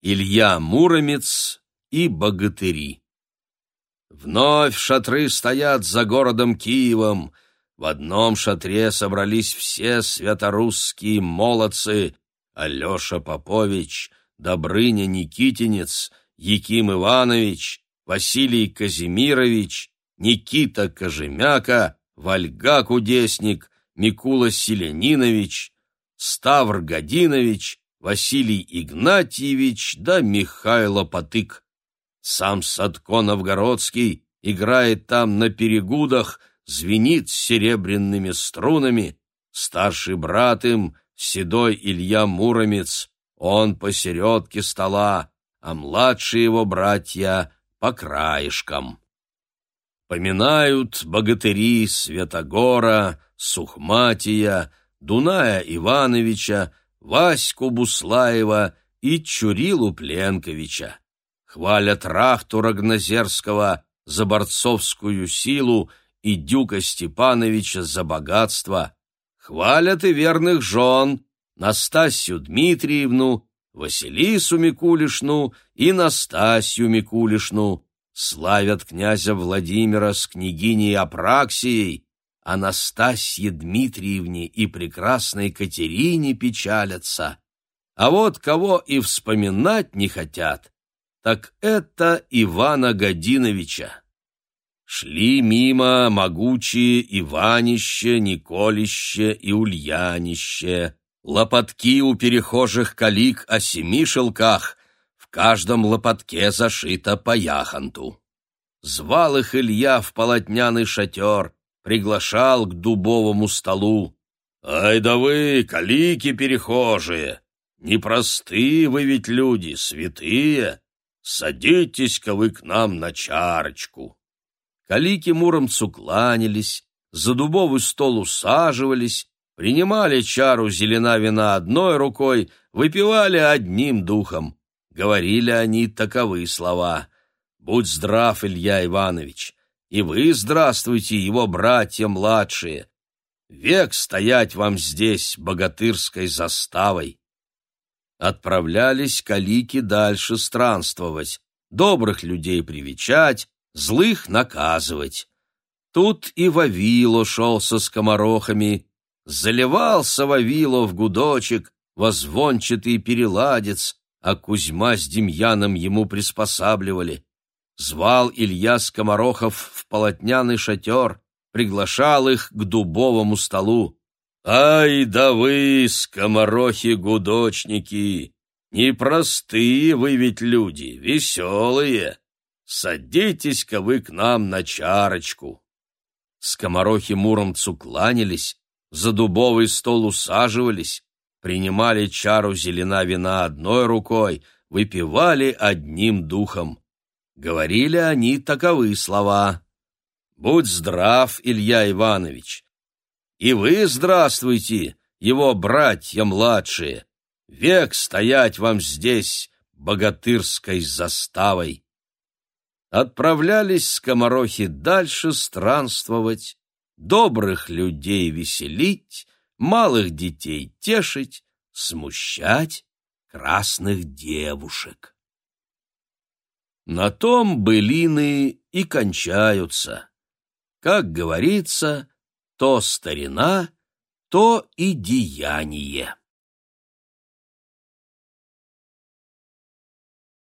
Илья Муромец и богатыри. Вновь шатры стоят за городом Киевом. В одном шатре собрались все святорусские молодцы. Алеша Попович, Добрыня Никитинец, Яким Иванович, Василий Казимирович, Никита Кожемяка, Вальга Кудесник, Микула Селенинович, Ставр Годинович, Василий Игнатьевич да Михайло Потык. Сам Садко Новгородский играет там на перегудах, звенит серебряными струнами. Старший брат им, седой Илья Муромец, он посередке стола, а младшие его братья по краешкам. Поминают богатыри Святогора, Сухматия, Дуная Ивановича, Ваську Буслаева и Чурилу Пленковича. Хвалят Рахту Рогнозерского за борцовскую силу и Дюка Степановича за богатство. Хвалят и верных жен Настасью Дмитриевну, Василису Микулишну и Настасью Микулишну. Славят князя Владимира с княгиней Апраксией, Анастасье Дмитриевне и прекрасной Катерине печалятся. А вот кого и вспоминать не хотят, так это Ивана Годиновича. Шли мимо могучие Иванище, Николище и Ульянище, лопатки у перехожих калик о семи шелках, в каждом лопатке зашито по яхонту. Звал их Илья в полотняный шатер, приглашал к дубовому столу. «Ай да вы, калики перехожие! Непростые вы ведь люди, святые! Садитесь-ка вы к нам на чарочку!» Калики муромцу кланялись, за дубовый стол усаживались, принимали чару зелена вина одной рукой, выпивали одним духом. Говорили они таковы слова. «Будь здрав, Илья Иванович! И вы здравствуйте, его братья младшие. Век стоять вам здесь богатырской заставой. Отправлялись калики дальше странствовать, добрых людей привечать, злых наказывать. Тут и Вавило шел со скоморохами, заливался Вавило в гудочек, возвончатый переладец, а Кузьма с Демьяном ему приспосабливали. Звал Илья Скоморохов в полотняный шатер, приглашал их к дубовому столу. «Ай да вы, скоморохи-гудочники! Непростые вы ведь люди, веселые! Садитесь-ка вы к нам на чарочку!» Скоморохи Муромцу кланялись, за дубовый стол усаживались, принимали чару зелена вина одной рукой, выпивали одним духом. Говорили они таковы слова. «Будь здрав, Илья Иванович! И вы здравствуйте, его братья младшие! Век стоять вам здесь богатырской заставой!» Отправлялись скоморохи дальше странствовать, добрых людей веселить, малых детей тешить, смущать красных девушек. На том былины и кончаются. Как говорится, то старина, то и деяние.